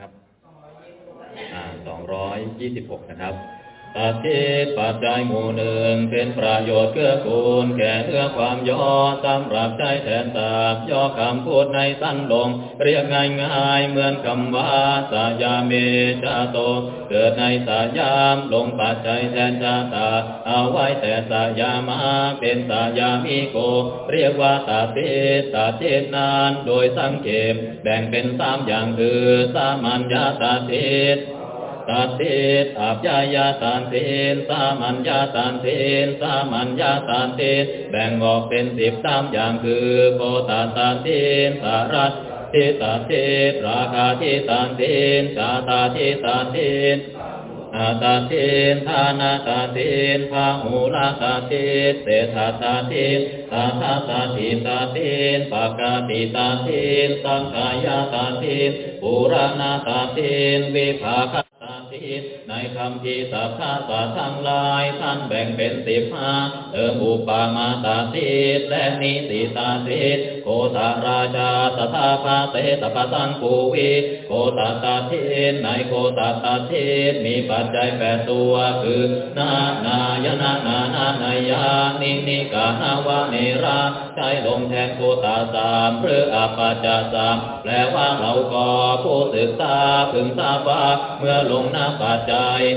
ครับสองร้อยยี่สิบหกนะครับ ตัดทิปัจจัยหมู่หนึ่งเป็นประโยชน์เกื้อกูลแก่เอื้อความย่อสำหรับใจแทนตาบย่อคำพูดในสั้นลง เรียกง่ายง่ายเหมือนคำว่าสายาเมชาโต เกิดในสายามลงปัจจัยแทนชาตา เอาไว้แต่สายามาเป็นสายามิโก เรียกว่าตาเตตาเจนานโดยสังเกตแบ่งเป็นสามอย่างคือสามัญญาตาเทศ ตัดเทศอาบยายาตานเทนสามัญญาตานเทนสามัญญาตานเทนแบ่งออกเป็นสิบสามอย่างคือโคตาตานเทนสารัตเทตาเทศราคาเทตานเทนชาตาเทตานเทนอาตาเทนทานาตาเทนพาหูลาตาเทนเศธาตาเทนตาทาตาทิตาเทนปากาติตาเทนสังขายาตาเทนปุราณาตาเทนวิภาค ทิ ในคำพีสัพพะสาทั้งหลายท่านแบ่งเป็นสิบห้าเติมอุปามาตาทิตและนิสิตาทิตโกตาราชาตถาภาเตตปะสังปูวิโกตาตาทิตในโกตาตาทิตมีปัจจัยแปดตัวคือ นานายนานานานายานินิกานาวาเนราใช้ลงแทนโกตาสามหรืออาปัจจสามแปลว่าเราก็ผู้ศึกษาพึงทราบว่าเมื่อลงนาปัจจ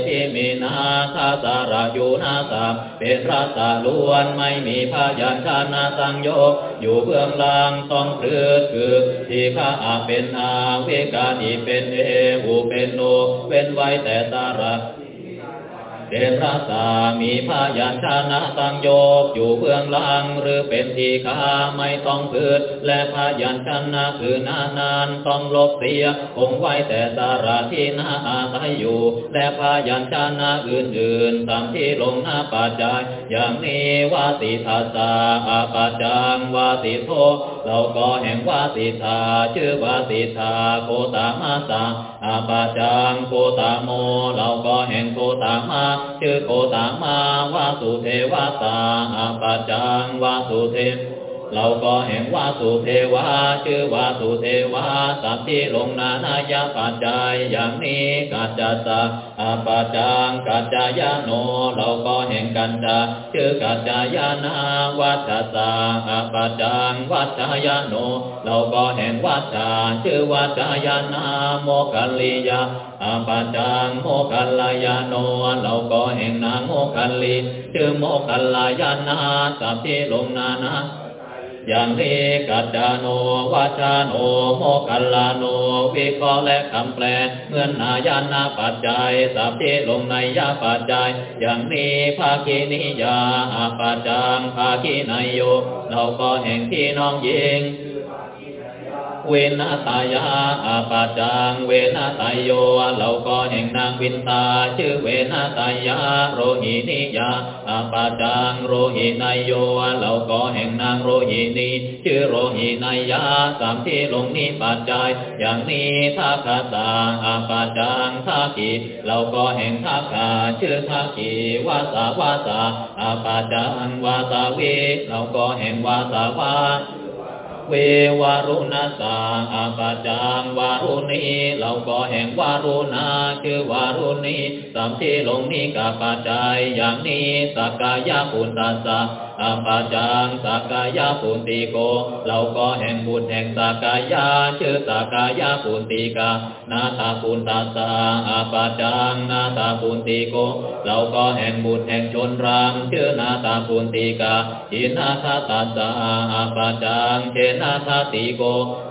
ที่มีนาคาสารอยู่นาสามเป็นรัตล้วนไม่มีพยัญชนะสังโยกอยู่เบื้องล่างต้องเลือคือที่ข้าอาเป็นอาเวกานีเป็นเอหูเป็นโนเป็นไว้แต่สาระ เป็นพระสามีพายัญชนะตั้งโยกอยู่เบื้องล่างหรือเป็นทีฆาไม่ต้องพืดและพายัญชนะคือนานานต้องลบเสียคงไว้แต่สาระที่นาอาศัยอยู่ และพายัญชนะอื่นๆตามที่ลงหน้าปัจจัยอย่างนี้วาติทาสาอาปัจจังวาติโท เราก็แห่งวาติทาชื่อวาติทาโคตามาสาอาปัจจังโคตาโมเราก็แห่งโคตามาชื่อโคตามาวาสุเทวตาอาปัจจังวาสุเท เราก็แห่งวาสุเทวาชื่อวาสุเทวาสัพที่ลงนานายาปัจจัยอย่างนี้กัจจตาอาปัจจังกัจจายโน เราก็แห่งกันจาชื่อกัจจายานาวัจตาอาปัจจังวัจจายโน เราก็แห่งวัจจาชื่อวัจจายานาโมกัลลียาอาปัจจังโมกัลลายาโน เราก็แห่งนางโมกัลลีชื่อโมกัลลายานาสัพที่ลงนานา อย่างนี้กัจจาโนวาจาโนโมกัลลาโนวิเคราะห์และคำแปลเมื่อนนายานาปัจจัยสัพพิลงในยาปัจจัย อย่างนี้ภาคีนิยาปัจจังภาคีนายโยเราก็แห่งที่น้องยิง เวนัตายาอาปาจังเวนัตายโยเราก็แห่งนางวินตา ชื่อเวนัตายาโรหินิยาอาปาจังโรหินายโยเราก็แห่งนางโรหินีชื่อโรหินายาสามที่ลงนี้ปัจจัย อย่างนี้ท่าคาตาอาปาจังท่ากีเราก็แห่งท่าคาชื่อท่ากีวาสาวาสาอาปาจังวาสาวีเราก็แห่งวาสาวา เววารุณาสาอาปจังวารุณีเราก็แห่งวารุณาคือวารุณีสามที่ลงนี้กับปัจจัยอย่างนี้สักกายปุตตาสา อาปาจังสักกายาปุณติโก เราก็แห่งบุญแห่งสักกายาชื่อสักกายาปุณติกา นาตาปุณตาสาอาปาจังนาตาปุณติโก เราก็แห่งบุญแห่งชนรามชื่อนาตาปุณติกาอินาคาตาสาอาปาจังเชนาทาติโก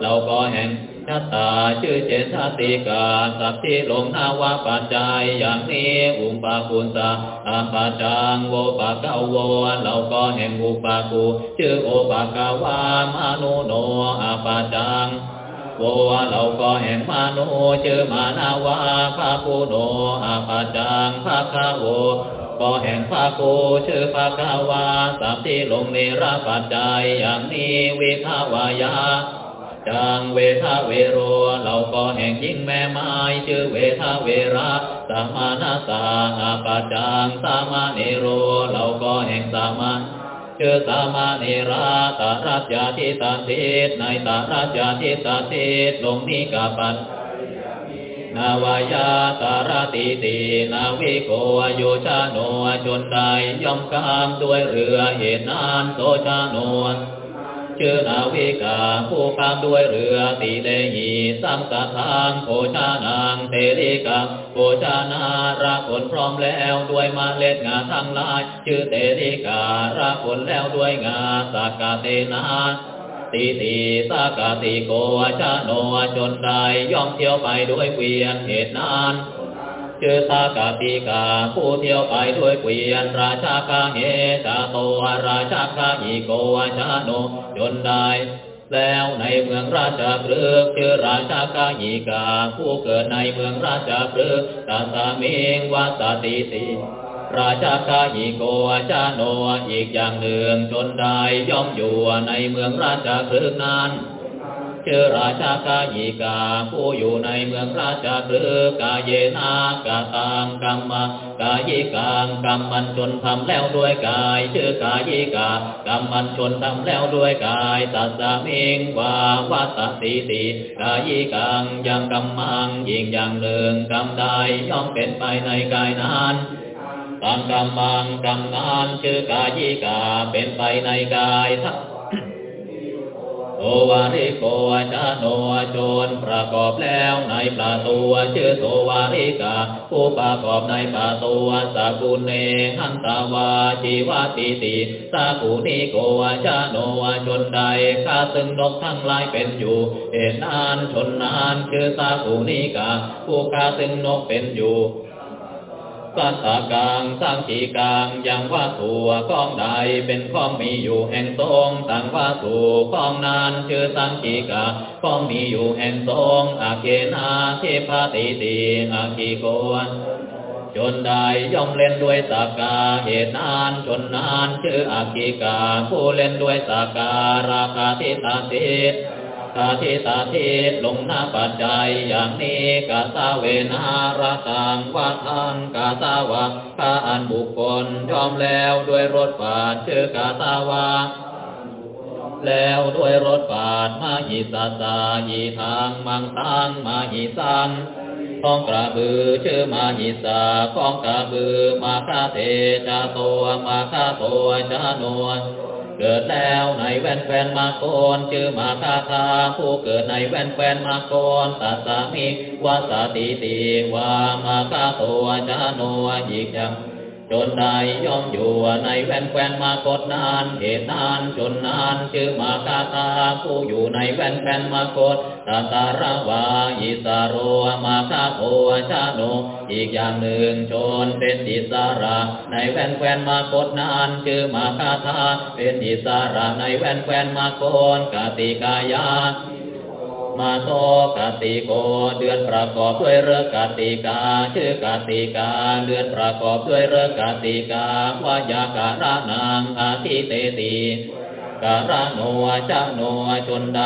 เราก็แห่ง ชะตาชื่อเจตติกาสัพทิลงนาวาปัจจัยอย่างนี้อุปาปุณสาอาปัจจังโวปะกาโวเราก็แห่งอุปากูชื่อโอปะกาวามานุโนอาปัจจังโวเราก็แห่งมานุชื่อมานาวาภาปุโนอาปัจจังภาคาโวก็แห่งภาโกชื่อภาคาวาสามที่ลงในราปัจจัยอย่างนี้วิภาวายา จังเวทาเวโรเราก็แห่งยิ่งแม่ไม้ชื่อเวทาเวระสามานาสาอาปาจังสามาเนโรเราก็แห่งสามาชื่อสามาเนราตาราชาทิตาเทศในตาราชาทิตาเทศลงนี้กาปันนาวายาตารติตินาวิโกโยชาโนชนใดย่อมกามด้วยเรือเหตุนานโตชาโน ชื่อนาวิกาผู้กามด้วยเรือติเลหีสัมตทางโภชานางเทริกาโภชานาราผลพร้อมแล้วด้วยมาเล็ดงาทั้งหลายชื่อเทริการาผลแล้วด้วยงาสากาเตนาติติสากาติโกชาโนจนใดย่อมเที่ยวไปด้วยเกวียนเหตุนาน ชื่อสากาติกาผู้เที่ยวไปด้วยเกวียนราชาคาเหชาโตราชาคาหิโกชาโนจนได้แล้วในเมืองราชาพฤกษ์ชื่อราชาคาหิกา ผู้เกิดในเมืองราชาพฤกษ์ตาสามิงวัสติติราชาคาหิโกชาโนอีกอย่างหนึ่งจนได้ย่อมอยู่ในเมืองราชาพฤกษ์นั้น ชื่อราชากายิกา ผู้อยู่ในเมืองราชาพฤกกาเยนากาตังกรรมกายิกังกรรมมันชนทำแล้วด้วยกาย ชื่อกายิกากรรมมันชนทำแล้วด้วยกายตัสสะมิงวาวัตติติกายิกังยังกรรมังยิ่งอย่างหนึ่งกรรมใดย่อมเป็นไปในกายนั้นตังกรรมังกรรมนั้นชื่อกายิกาเป็นไปในกายทั้ง โอวาริโกชาโนโจนประกอบแล้วในปลาตัวชื่อโสวาริกา ผู้ประกอบในปลาตัวสากุเนหันตาวาจีวาติติสากุนิโกชาโนชนใดข้าซึ่งนกทั้งหลายเป็นอยู่เอ็นนานชนนานคือสากุนิกา ผู้ข้าซึ่งนกเป็นอยู่ สัตตกลางสร้างขีกลางยังว่าตัวข้องใดเป็นข้องมีอยู่แห่งทรงต่างว่าถูกข้องนานชื่อสังขีกาข้องมีอยู่แห่งทรงอาเกนาเทพาติติอาคีโกนจนได้ย่อมเล่นด้วยสากาเหตุนานจนนานชื่ออาคีกาผู้เล่นด้วยสาการาคาทิตาติตาทิตาทิลงหน้าปัจจัยอย่างนี้กาสาเวนาราตังวัทันกาสาวะพาอันบุคคลยอมแล้วด้วยรถบาทชื่อกาสาวะแล้วด้วยรถบาทมาหิสาสาหีทางมังตังมาหิสังของกระบือชื่อมาหิสาของกระบือมาคาเทจาโตมาคาโตจาโน เกิดแล้วในแว่นแฟนมาโกนชื่อมาคาคาผู้เกิดในแว่นแฟนมาโกนตัสสามิวาสติติวามาคาโตจาโนยิกยัง จนได้ย่อมอยู่ในแว่นแควนมากดนานเหตุนานจนนานชื่อมาคาตาผู้อยู่ในแว่นแควนมากดตาตาระวาอิสาโรมาคาโทชาโนอีกอย่างหนึ่งจนเป็นอิสาระ ในแว่นแควนมากดนานชื่อมาคาตาเป็นอิสาระในแว่นแควนมากดกติกายา มาโตกติโก เดือนประกอบด้วยเรกติกา ชื่อกติกา เดือนประกอบด้วยเรกติกาวายาการะนางอาทิเตติการะโนชะโนชนใด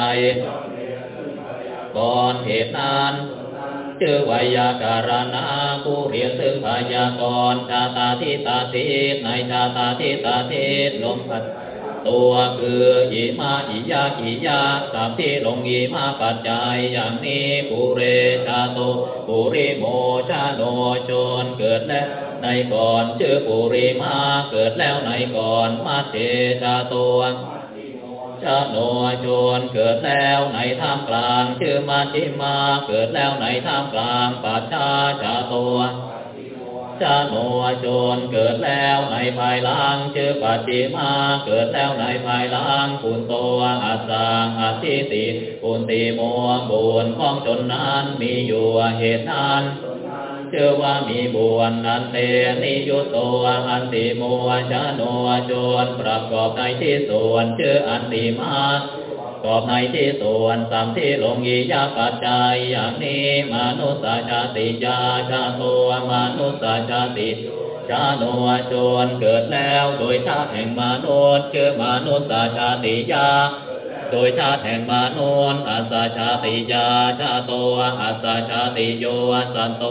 ก่อนเหตุนั้นชื่อวายาการนาผู้เรียนซึ่งพยากรชาตาทิตาทิในชาตาทิตาทิลมพัด ตัวคืออิมาอิยาอิยาสามที่ลงอิมาปัจจัยอย่างนี้ปุเรชาโตปุริโมชาโนโจนเกิดแล้วในก่อนชื่อปุริมาเกิดแล้วในก่อนมาเทชาโตชาโนโจนเกิดแล้วในท่ามกลางชื่อมาชิมาเกิดแล้วในท่ามกลางปัจชาชาโต ชาโนโจนเกิดแล้วในภายหลังชื่อปัจจิมา เกิดแล้วในภายหลังปุณโตอัสสังอธิติปุณติโมบุญของจนนั้นมีอยู่เหตุนั้นเชื่อว่ามีบุญนันเตนิยุตโตอันติโมชาโนโจนประกอบในที่ส่วนชื่ออันติมา กอบในที่ส่วนสามที่ลงยียาปัจจัยอย่างนี้มนุสชาติยาชาตัวมนุสชาติชาโนโจนเกิดแล้วโดยชาติแห่งมนุษย์คือมนุสชาติยาโดยชาติแห่งมนุษย์อาสาชาติยาชาโตอาสาชาติโยสันโต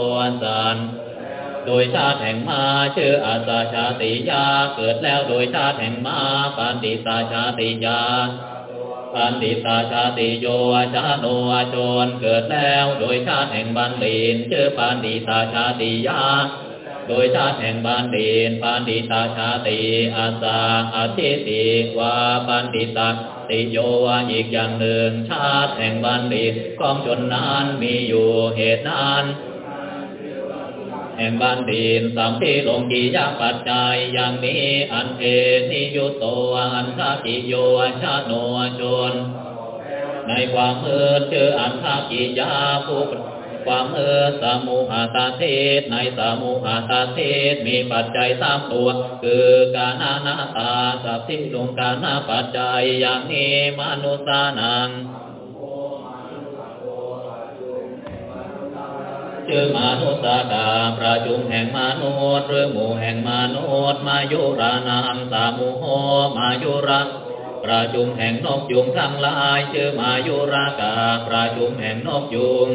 สันโดยชาติแห่งมาชื่ออาสาชาติยาเกิดแล้วโดยชาติแห่งมาปันติสาชาติยา ปันติตาชาติโยชาโนโจนเกิดแล้วโดยชาติแห่งบันลีนชื่อปันติตาชาติยาโดยชาติแห่งบันลีนปันติตาชาติอาสาอาทิติวาปันติตาติโยอีกอย่างหนึ่งชาติแห่งบันลีนของชนนั้นมีอยู่เหตุนั้น แห่งบันดีนสัมพิลงกิยาปัจจัยอย่างนี้อันเทนิยุตโตอันทากิโยชาโนชน ในความมืดชื่ออันทากิยาผู้ความมืดสมุหาตาเทศในสมุหาตาเทศมีปัจจัยสามตัว คือกานานาตาสัพพิลงกานาปัจจัยอย่างนี้มนุษานัง ชื่อมนุษย์กาประชุมแห่งมนุษย์หรือหมู่แห่งมนุษย์มายุรานังสามุโหมายุระประชุมแห่งนกยุงทั้งหลายชื่อมายุรากาประชุมแห่งนกยุง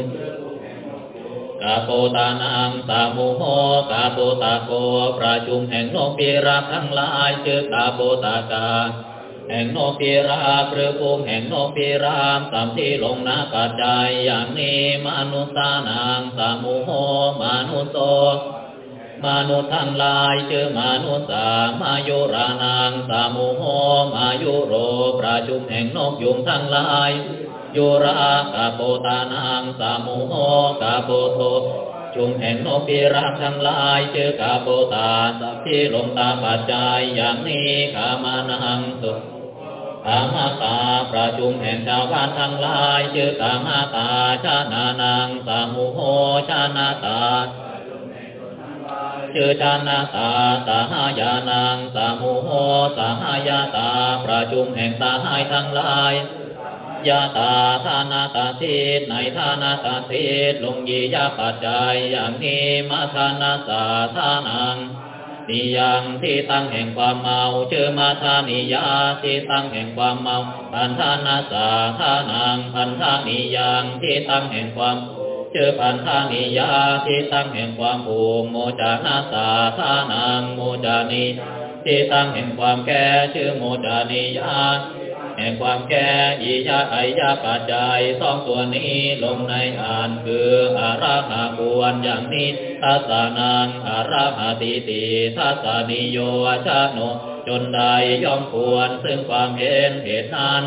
กาโปตานังสามุโหกาโปตาโกประชุมแห่งนกปีราทั้งหลายชื่อกาโปตากา แห่งโนกพิราบหรือภูมิแห่งโนกพิรามตามที่ลงนาปัจจัยอย่างนี้มนุษย์นางสามุโหมนุษโตมนุษย์ทั้งหลายชื่อมนุษย์สามายุรานางสามุโหมายุโรประชุมแห่งนกยุงทั้งหลายยุรากาโปตานางสามุโหกาโปโทจุมแห่งนกพิราบทั้งหลายชื่อกาโปตาสัพพิลงตาปัจจัยอย่างนี้ขามานังสุ กามาตาประชุมแห่งชาวบ้านทั้งหลายชื่อกามาตาชานานังสามุโหชานาตาชื่อชานาตาสหายานังสามุโหสหายาตาประชุมแห่งสหายทั้งหลายยาตาธานาตาทิตในธานาตาทิตลงยียาปัจจัยอย่างนี้มาธานาสาธานัง นิยังที่ตั้งแห่งความเมาเชื่อมาทานิยาที่ตั้งแห่งความเมาพันธานาสาทานังพันธานิยังที่ตั้งแห่งความเชื่อพันธานิยาที่ตั้งแห่งความภูมิโมจานาสาทานังโมจานิที่ตั้งแห่งความแก่ชื่อโมจานิยา แห่งความแก่อิยาไอยาปัจจัยสองตัวนี้ลงในอ่านคืออาราหาบวนอย่างนี้ทัสสานังอาราหาติติทัสนิโยชาโนจนใดย่อมควรซึ่งความเห็นเหตุนั้น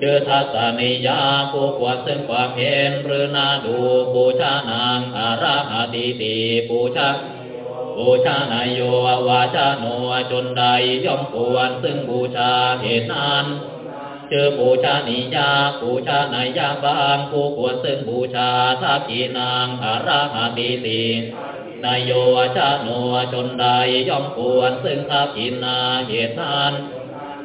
ชื่อทัสนิยาผู้ควรซึ่งความเห็นหรือนาดูบูชานางอาราหาติติบูชา ชานายโยวาชาโนจนใดย่อมควรซึ่งบูชาเหตุนั้นเจอบูชานิยาบูชานยาบางผู้ควรซึ่งบูชาทักขีนางอาราหาติตินายโยวาชาโนจนใดย่อมควรซึ่งทักขีนาเหตุนั้น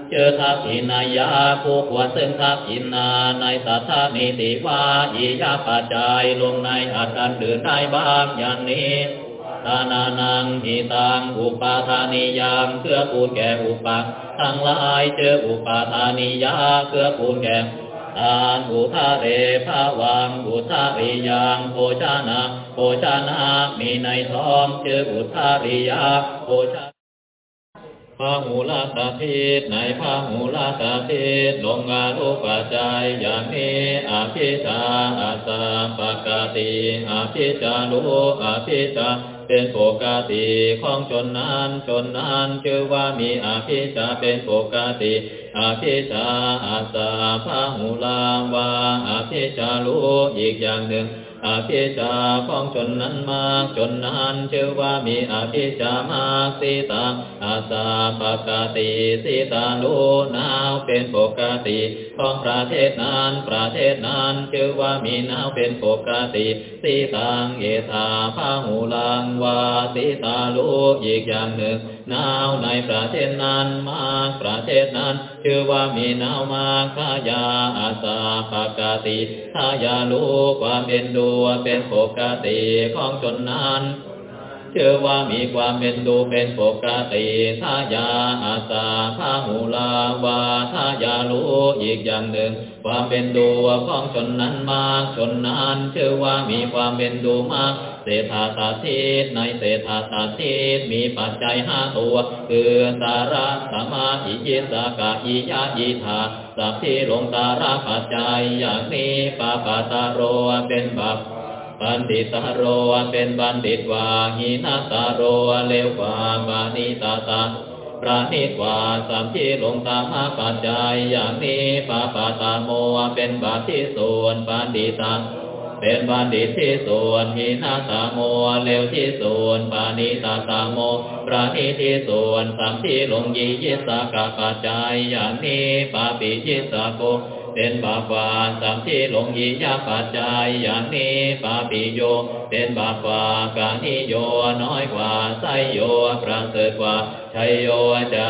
เจอทักขีนายาผู้ควรซึ่งทักขีนาในสัทธานิติวาอิยาปัจจัยลงในอัตตันดือได้บ้างอย่างนี้ ทานานังหิตังอุปาทานิยังเพื่อปูนแก่อุปาทั้งหลายเจออุปาทานิยาเพื่อปูนแก่ทานอุทาเรภาวังอุทาริยังโภชานะโภชานะมีในท้องเจออุทาริยาโภชาพระหูลาตาทิตในพระหูลาตาทิตลงอาลุปัจจัยอย่างนี้อาภิชาอาสาปกติอาภิชาลุอาภิชา เป็นปกติของชนนั้นชนนั้นชื่อว่ามีอาภิชาเป็นปกติอาภิชาอาสาพระหูลาวาอาภิชาลุอีกอย่างหนึ่ง อภิชาของชนนั้นมากชนนั้นชื่อว่ามีอภิชามากสีตาอาสาปกติสีตาลูนาวเป็นปกติของประเทศนั้นประเทศนั้นชื่อว่ามีนาวเป็นปกติสีตังเอธาพาหูลังวาสีตาลูอีกอย่างหนึ่ง นาวในประเทศนั้นมากประเทศนั้น ชื่อว่ามีนาวมากขายาอาสาปกติขายาลูความเป็นดูเป็นปกติของชนนั้น ชื่อว่ามีความเป็นดูเป็นปกติทายาอาสาพาหูลาวาทายาลูอีกอย่างหนึ่ง ความเป็นดูของชนนั้นมากชนนั้นชื่อว่ามีความเป็นดูมากเศรษฐาสาธิตในเศรษฐาสาธิตมีปัจจัยห้าตัว คือตาระสมาอิยิสากาอิยาอิธาสัพที่ลงตาระปัจจัยอย่างนี้ปาปาตาโรเป็นบัพ บัณฑิตาโรเป็นบัณฑิตวาหินาตาโรเลวกว่าบานิตาตาประณีตกว่าสามที่ลงตามาปัจจัยอย่างนี้ปาปาตาโมเป็นบาปที่ส่วนบัณฑิตังเป็นบัณฑิตที่ส่วนหินาตาโมเลวที่ส่วนปานิตาตาโมประณีตที่ส่วนสามที่ลงยียิสากาปัจจัยอย่างนี้ปาปิยิสาโก เป็นบาปวาสามที่ลงยียาปัจจัยอย่างนี้ปาปิโย เป็นบาปวากานิโยน้อยกว่าไสโยประเสริฐกว่าชัยโย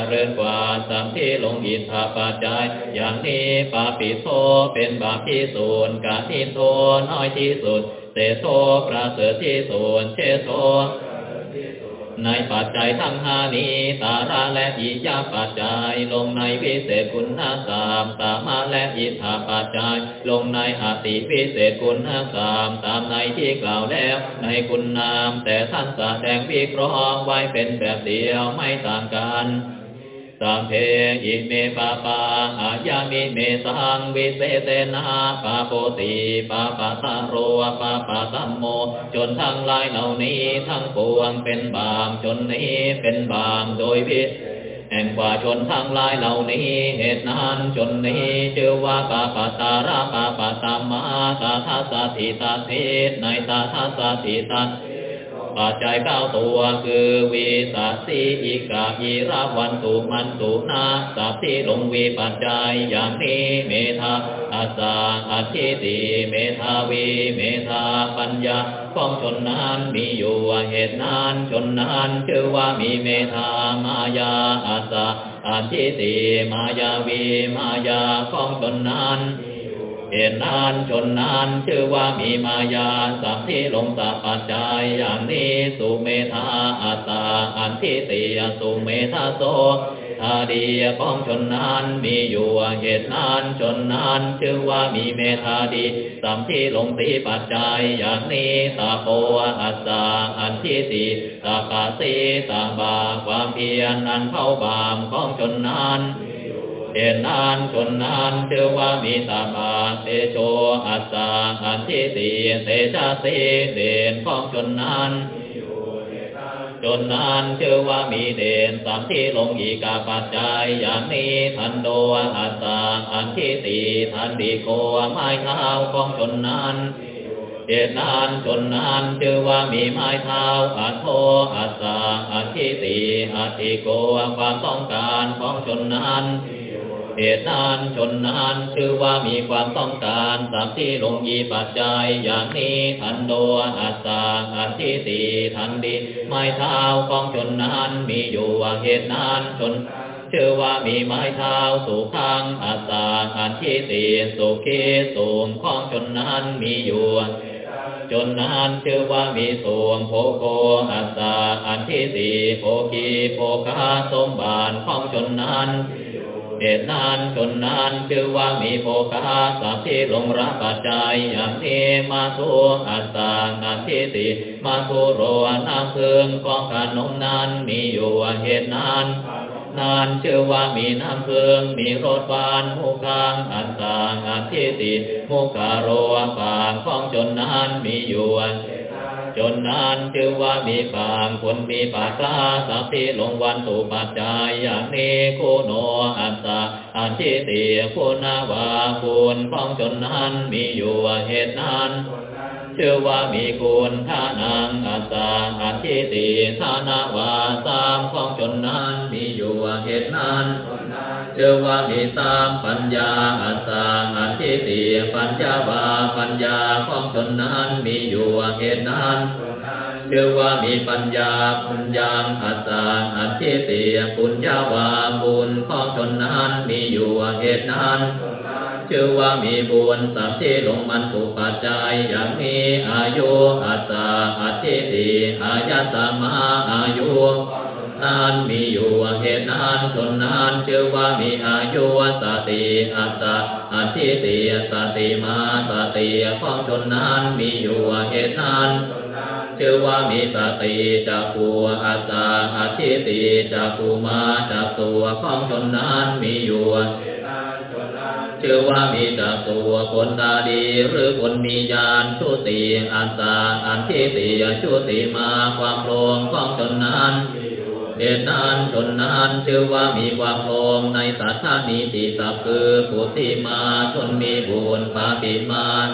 เริญกว่าสามที่ลงอิทธาปัจจัยอย่างนี้ปาปิโทเป็นบาปที่สูญกาทิโทน้อยที่สุดเตโทประเสริฐที่สูญเชโท ในปัจจัยทั้งห้านี้ตาระและอิยาปัจจัย ลงในวิเศษคุณสามสามาและอิทธาปัจจัย ลงในอติวิเศษคุณสามตามในที่กล่าวแล้ว ในคุณนาม แต่ท่านแสดงวิเคราะห์ไว้เป็นแบบเดียวไม่ต่างกัน สัมเพอิเมปาปาอาญามิเมสังวิเศษนาปาโปติปาปาตาโรปาปาตัมโม จนทั้งหลายเหล่านี้ทั้งปวงเป็นบามจนนี้เป็นบามโดยวิแห่งกว่าชนทั้งหลายเหล่านี้ เหตุนั้นจนนี้ชื่อว่าปาปตาราปาปตามาตาทัสสติตาเทในตาทัสสติตา ปัจจัยเก้าตัวคือวีสัสสีอิกาอิราวันตุมันตุนาสัพที่ลงวีปัจจัยอย่างนี้เมธาอาสาอาทิติเมธาวีเมธาปัญญาของชนนั้นมีอยู่เหตุนั้นชนนั้นชื่อว่ามีเมธามายาอาสาอาทิติมายาวีมายาของชนนั้น เหตุนั้นชนนั้นชื่อว่ามีมายาสัพที่ลงสัพปัจจัยอย่างนี้สุเมธาอัตตาอันทิติยสุเมธาโสทาดีของชนนั้นมีอยู่เหตุนั้นชนนั้นชื่อว่ามีเมธาดีสัมที่ลงตีปัจจัยอย่างนี้ตาโปอัสสาอันทิติตากาสีตาบาความเพียรอันเข้าบามของชนนั้น เหตุนั้นชนนั้นชื่อว่ามีตาบาเตโชอัสสาอันทิติเตชะสีเด่นของชนนั้นจนนั้นชื่อว่ามีเด่นสามที่ลงอีกาปัจจัยอย่างนี้ทันโดอัสสาอันทิติทันดีโกไม้เท้าของชนนั้นเหตุนั้นชนนั้นชื่อว่ามีไม้เท้าอัตโทอัสสาอันทิติอัติโกความต้องการของชนนั้น เหตุนั้นชนนั้นชื่อว่ามีความต้องการสามที่ลงยีปัจจัยอย่างนี้ทันโดอัสสาอันทิติทันดีไม้เท้าของชนนั้นมีอยู่ว่าเหตุนั้นชนชื่อว่ามีไม้เท้าสุขังอัสสาอันทิติสุขีสูงของชนนั้นมีอยู่จนนั้นชื่อว่ามีสวงโภโคอัสสาอันทิติโภคีโภคาสมบานของชนนั้น เหตุนั้นชนนั้นชื่อว่ามีโภคาสัพที่ลงรับปัจจัยอย่างนี้มาทุอัสสาอันทิติมาทุโรน้ำพึงของขนมนั้นมีอยู่เหตุนั้นนานชื่อว่ามีน้ำเพึงมีรสหวานมุกังอันสางอันทิติมุกาโรปางของจนนั้นมีอยู่ จนนั้นชื่อว่ามีปางคนมีปากล้าสัพที่ลงวันตุปัจจัยอย่างนี้คุโนอัสสาอันทิติคุณาวาคุณของจนนั้นมีอยู่เหตุนั้นชื่อว่ามีคุณท่านังอัสสาอันทิติทานาวาสามของชนนั้นมีอยู่เหตุนั้น ชื่อว่ามีสามปัญญาอัสสาอันทิติปัญญาวาปัญญาของชนนั้นมีอยู่เหตุนั้นเชื่อว่ามีปัญญาปัญญาอัสสาอันทิติปุญญาวาบุญของชนนั้นมีอยู่เหตุนั้นชื่อว่ามีบุญสามที่ลงมันถูกปัจจัยอย่างนี้อายุอัสาอัตติติอายตสมาอายุ นั้นมีอยู่เหตุนั้นชนนั้นชื่อว่ามีอายุสติอัตตาอธิติสติมาสติของชนนั้นมีอยู่เหตุนั้นชื่อว่ามีสติจักขัวอัตตาอธิติจักขุมาจักตัวของชนนั้นมีอยู่ชื่อว่ามีจักตัวคนตาดีหรือคนมีญาณชุติอัตตาอันทิติชุติมาความโลงของชนนั้น เหตุนั้นชนนั้นชื่อว่ามีความโลงในสัทธานิติสัพคือปุติมาชนมีบุญปาติมาน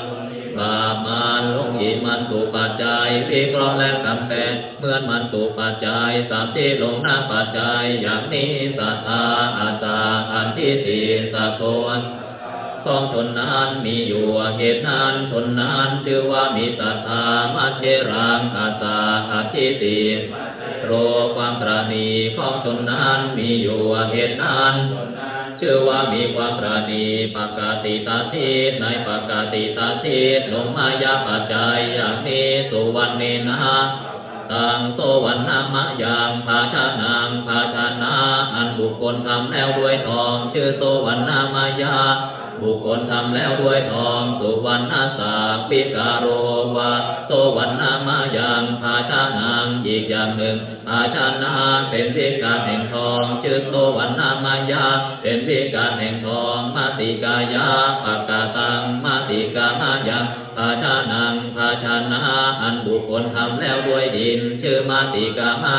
บาปมานลงอีมันตุปัจจัยวิเคราะห์และกำแพงเมื่อมันตุปัจจัยสามที่ลงหน้าปัจจัยอย่างนี้สัทธาอัตตาอันที่สี่สัพโนของชนนั้นมีอยู่เหตุนั้นชนนั้นชื่อว่ามีศรัทธามัเจรังอาตาอาทิติ รความตรณีของชนนั้นมีอยู่เหตุนั้นชื่อว่ามีความปราณีปกติตาทิในปกติตาทิลงมายาปัจจัยอย่างนี้สุวรรณเนนะตังโตวันนามะยังภาชานังภาชานาอันบุคคลทำแล้วด้วยทอง ชื่อโตวันนามายา บุคคลทำแล้วด้วยทองสุวรรณสาปิกาโรวาโตวันนามายังภาชานังอีกอย่างหนึ่งภาชานาเป็นพิการแห่งทองชื่อโตวันนามายา เป็นพิการแห่งทองมาติกายาปากกาตังมาติกามายังภาชานังภาชานาอันบุคคลทำแล้วด้วยดิน ชื่อมาติกามา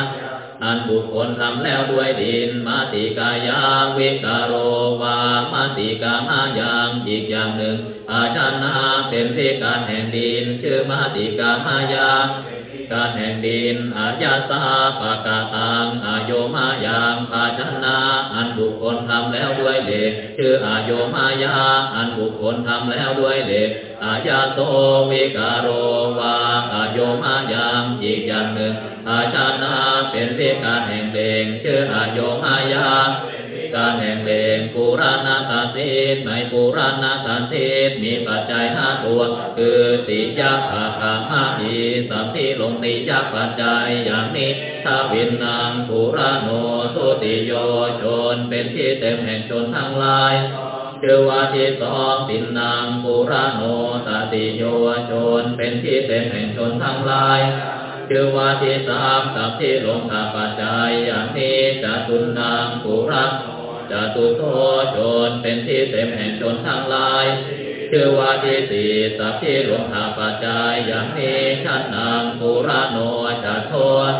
อันบุคคลทำแล้วด้วยดินมาติกายาวิกาโรวามาติกามายังอีกอย่างหนึ่งอาชานาเป็นพิการแห่งดินชื่อมาติกามายา การแห่งดินอาญาสาปากาตังอายมายังภาชนะอันบุคคลทำแล้วด้วยเหล็กชื่ออายมายาอันบุคคลทำแล้วด้วยเหล็กอาญาโตวิกาโรวาอายมายังอีกอย่างหนึ่งอาชานาเป็นพิการแห่งเด่งชื่ออายมายา การแห่งเด่งปุราณตาทิตในปุราณตาทิตมีปัจจัยห้าตัว คือติยักขะขามาอีสามที่ลงติยักปัจจัยอย่างนี้ถ้าวินนางปุราโนสุติโยชนเป็นที่เต็มแห่งชนทั้งหลายชื่อว่าที่สองตินนางปุราโนตติโยชนเป็นที่เต็มแห่งชนทั้งหลายชื่อว่าที่สามกับที่ลงทาปัจจัยอย่างนี้จะตุนนางปุระ จะตุโตชนเป็นที่เต็มแห่งชนทั้งหลาย ชื่อว่าที่สี่สัพที่หลวงทาปัจจัยอย่างนี้ชันนางปุระโนจะโทษ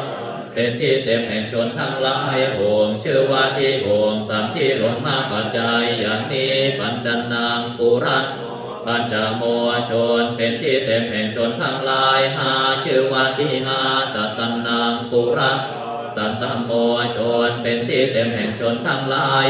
เป็นที่เต็มแห่งชนทั้งหลายโหมชื่อว่าที่โหมสามที่หลวงมาปัจจัยอย่างนี้ปัญจนางปุระปัญจโมชนเป็นที่เต็มแห่งชนทั้งหลายหาชื่อว่าที่หาสัตตนางปุระ สัตตโมชนเป็นที่เต็มแห่งชนทั้งหลาย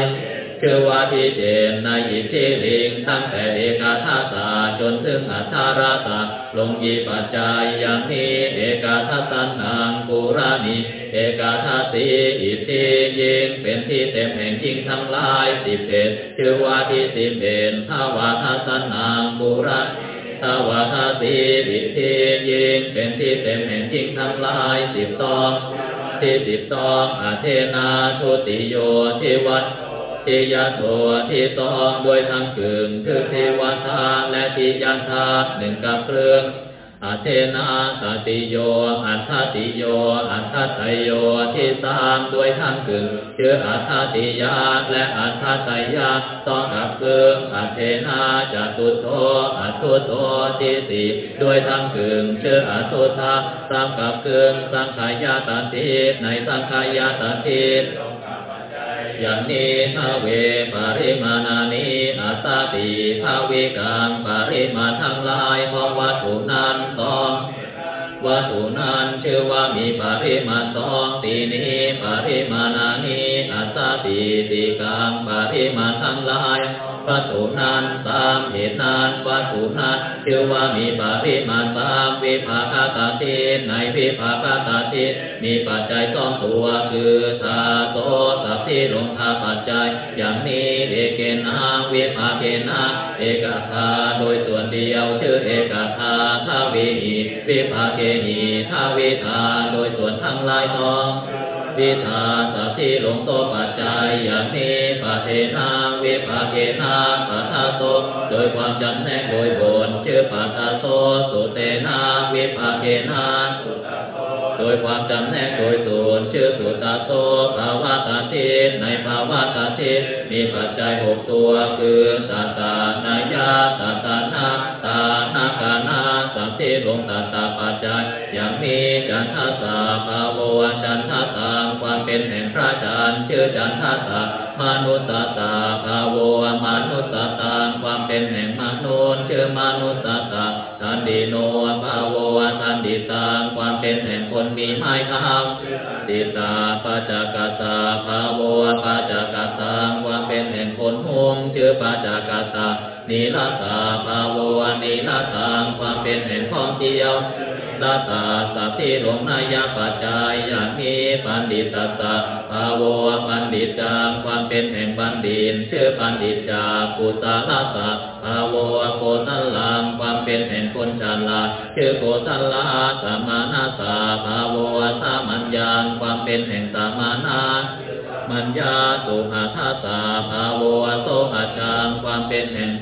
ชื่อว่าที่เจนในอิทธิลิงตั้งแต่เอกาทาสาจนถึงอัทาราตาลงยีปัจจัยอย่างนี้เอกาทัสันนางปุรานิเอกาทัสีอิทธิยิงเป็นที่เต็มแห่งยิ่งทั้งหลายสิบเอ็ดชื่อว่าที่สิบเอ็ดทาวาทัสันนางปุราทาวาทาสีอิทธิยิงเป็นที่เต็มแห่งยิ่งทั้งหลายสิบสอง ที่สิบสองอาเทนาทุติโยทิวัตทิยาโทที่สองด้วยทั้งกึ่งคือทิวัทาและทิยันทาหนึ่งกับเครื่อง อาเทนาสติโย อันทติโย อันทัตโย ที่สามด้วยทั้งกึ่งคืออัทติยาและอันทัตยาสองกับเครื่ออาเทนาจตุโทอัตุโทที่สี่ด้วยทั้งกึ่งชื่ออัตุทาสามกับเครื่อสังขายาตันติในสังขายาตันติ ยันนี้ทาเวปริมาณานิอาสติภาวิกังปริมาณทั้งหลายของวัตถุนั้นสองวัตถุนั้นชื่อว่ามีปริมาณสองตีนี้ปริมาณานิอาสติติกังปริมาณทั้งหลาย วัตถุนันสามเหตุนันวัตถุนันชื่อว่ามีปริมาณสามวิภาคตาทิในวิภาคตาทิมีปัจจัยสองตัวคือธาโตสัพที่ลงทาปัจจัย อย่างนี้เอเกนาวิภาเกนาเอกาธาโดยส่วนเดียวชื่อเอกาธาทาวีวิภาเกหีทาวิธาโดยส่วนทั้งหลายทอง วิธาสัพพิหลงโตปัจจัยอย่างนี้ปะเทนาวิภาเกนาปัทาโตโดยความจำแนกโดยบนชื่อปัทาโตสุเตนาวิภาเกนาโดยความจำแนกโดยส่วนชื่อสุตาโตภาวะตาทิในภาวะตาทิมีปัจจัยหกตัวคือตาตานายาตาตานาตานากานา ธิลงตาตาปัจจัยย่างนี้จันทสาภาวะจันทสังความเป็นแห่งพระจันทร์ชื่อจันทสามนุสตตาภาวะมนุสตตังความเป็นแห่งมนุษย์ชื่อมนุสตตาทันดีโนภาวะทันดีตังความเป็นแห่งคนมีไม้คำติตาปัจจกตาภาวะปัจจกตังความเป็นแห่งคนหงชื่อปัจจกตา นิลาตาภาวะนิลาตังความเป็นแห่งของเดียวตาตาสัพพิหลงนายาปัจจัยยางนี้ปันดิตตาภาวะปันดิตจังความเป็นแห่งบัณฑิตชื่อปันดิตจาปุตตาลาสะภาวะโกตัลลังความเป็นแห่งคนฉลาดชื่อโกตัลลาสมานาสาภาวะสามัญญางความเป็นแห่งสามานามัญญาสุหาทาสาภาวะโสหจังความเป็นแห่ง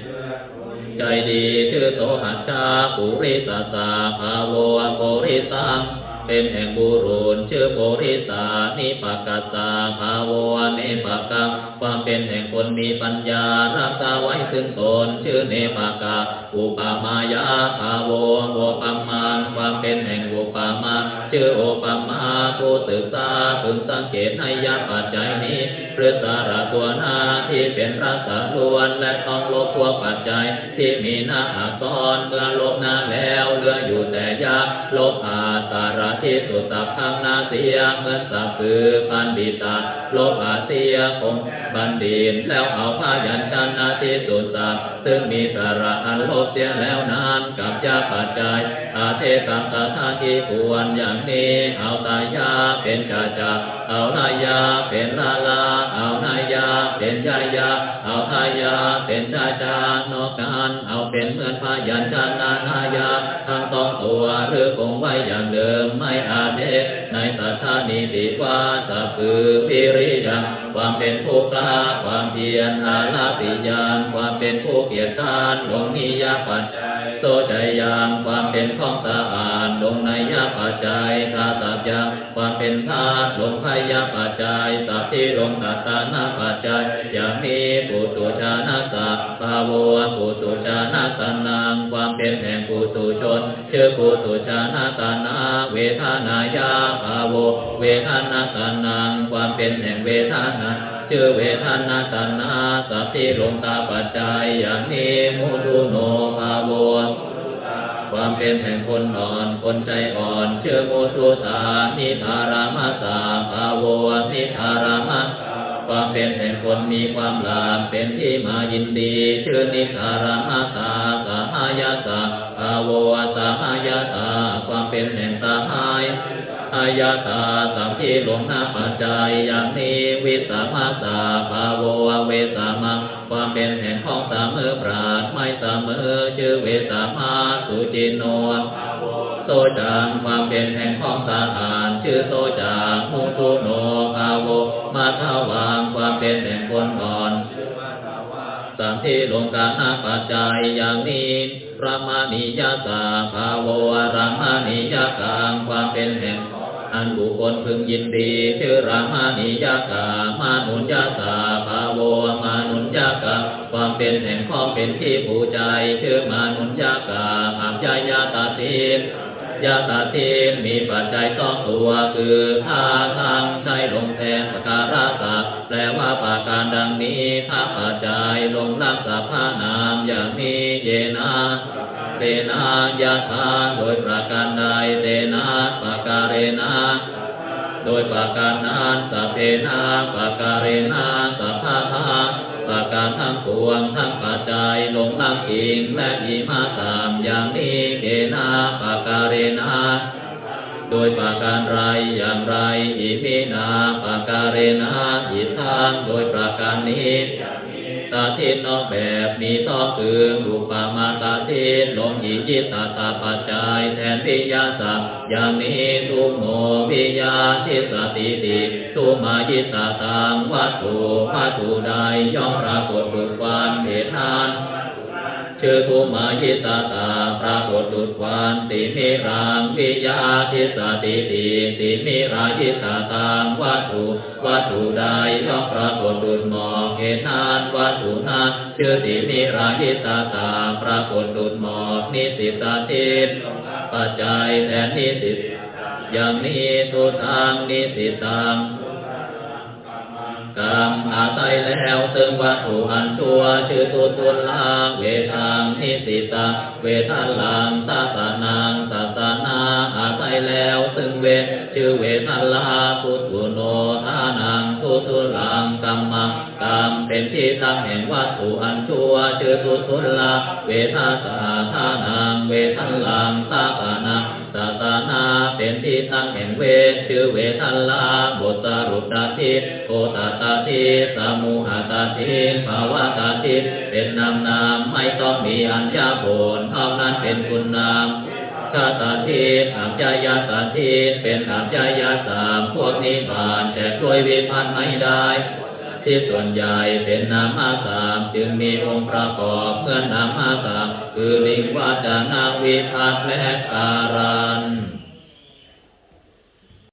ใจดีชื่อโสหัชชาปุริสสาภาโวะโปริสังเป็นแห่งบุรุษชื่อโพริสานิปกัสสาภาโวเนปกังความเป็นแห่งคนมีปัญญารักษาไว้ซึ่งตนชื่อเนปกาอุปามายาภาโวโวปัมมานความเป็นแห่ง ปามาชื่อโอปมาผู้ศึกษาพึงสังเกตในยาปัจจัยนี้เพื่อสาระตัวหน้าที่เป็นรัศล้วนและต้องลบพวกปัจจัย ที่มีหน้าอักษรเมื่อลบหน้าแล้วเหลืออยู่แต่ยาลบอาสาระที่สุดสับข้างหน้าเสียเหมือนสับคือปันดิตาลบอาเสียคง บันดินแล้วเอาผ้ายันชันนาที่สุดสับซึ่งมีสาระอันลบเสียแล้วนานกับยาปัจจัย อาเทกังตาทาที่ควรอย่างนี้ เอาตายาเป็นจาจาเอานายาเป็นลาลา เอานายาเป็นยายา เอาทายาเป็นชาจานอกนั้นเอาเป็นเหมือนพายัญชนะนายาทั้งต้องตัวหรือคงไว้อย่างเดิมไม่อาเทในสัทธานิติวาสัพพือพิริยัง ความเป็นผู้กล้าความเพียรอาลาติยานความเป็นผู้เกียรติทานลงนิยาปัจจัยโซใจยางความเป็นของสะอาดลงในยาปัจจัยทาตับยาความเป็นธาตุลงพยาปัจจัยสัพพิลงตัตานาปัจจัยอย่างนี้ปุตุชานาสัพภาวะปุตุชานาตานังความเป็นแห่งปุตุชนชื่อปุตุชานาตานาเวทานายาภาวะเวทนาตานังความเป็นแห่งเวทนาชื่อเวทนาตานาสัพพิลงตาปัจจัยยานี้มุตุโนภาวะความเป็นแห่งคนอ่อน คนใจอ่อน เชื่อโมทุตานิธารามาสาภาโวนิธารามาความเป็นแห่งคนมีความลามเป็นที่มายินดี ชื่อนิธารามาสาสาหายาสาภาโวสหายาสาความเป็นแห่งสาหาย อายาตาสัมพิหลวงนาปัจจัยย่างนี้วิสามาสาภาโวเวสามาความเป็นแห่งของสามเอปราดไม่สามเอชื่อเวสามาสุจินโนโซจางความเป็นแห่งของสะอาดชื่อโซจางมุตุโนภาโวมาทาวางความเป็นแห่งคนก่อนสัมพิลงกานาปัจจัยอย่างนี้พระมานิยาสาภาโวรามานิยากังความเป็นแห่ง อันบุคคลพึงยินดีชื่อรามานิยากามานุญญาสาภาโวมานุญญากาความเป็นแห่งของเป็นที่ผู้ใจชื่อมานุญญากาหามยายาตาตินยาตาติมีปัจจัยสองตัวคือท่าทางใช้ลงแทนปการาสาแปลว่าปาการดังนี้ถ้าปัจจัยลงรักษาผ้านามอย่างนี้เยนา เตนะยะธาโดยประการใดเตนะปะการเนะโดยประการนั้นสัพเพนะปะการเนะสัพพะทาประการทั้งปวงทั้งปัจจัยลงลังอิงและอิมาสามอย่างนี้เกนะปะการเนะโดยประการไรอย่างไรอิมินาปะการเนะอิทานโดยประการนี้ ตาทินนอกแบบมีทองคือรูปามาตาทินลงหิจิตตาตาปัจจัยแทนวิยาสัพอย่างนี้ทุกโมวิยาทิสติติทุมายิตาตังวัตถุวัตถุใดย่อมปรากฏดุจวันเหตุนั้น ชื่อทุมายิตาตาปรากฏดุจวันติมิรังวิยาทิสติติติมิรายิตาตังวัตถุวัตถุใดย่อมปรากฏดุจหมอกเหตุนั้นวัตถุนั้นชื่อติมิรายิตาตาปรากฏดุจหมอกนิสิตาทิตปัจจัยแทนนิสิตอย่างนี้ทุทางนิสิตัง มอาศัยแล้วซึ่งวัตถุอันชั่วชื่อตุตุลาเวทางนิสิตาเวทัลังตาสานังตาสานาอาศัยแล้วซึ่งเวทชื่อเวทันลาทุตุโนทานังทุตุลังกรรมังกรรมเป็นที่ตั้งแห่งวัตถุอันชั่วชื่อตุตุลาเวทาสาทานังเวทัลังตาสานังตาสา นาเป็นที่ตั้งแห่งเวทชื่อเวทันลาบทสรุปดาทิตโกตตาทิสามุหตาทิภาวะตาทิเป็นนามนามไม่ต้องมีอัญญาโผลเท่านั้นเป็นคุณนามชาตาทิอัจจายาตาทิเป็นอัจจายาสามพวกนี้ผ่านแต่กล้วยวิพันธ์ไม่ได้ที่ส่วนใหญ่เป็นนามสามจึงมีองค์ประกอบเมื่อนามสาม คือลิงวาจานาวิพัฒน์และการัน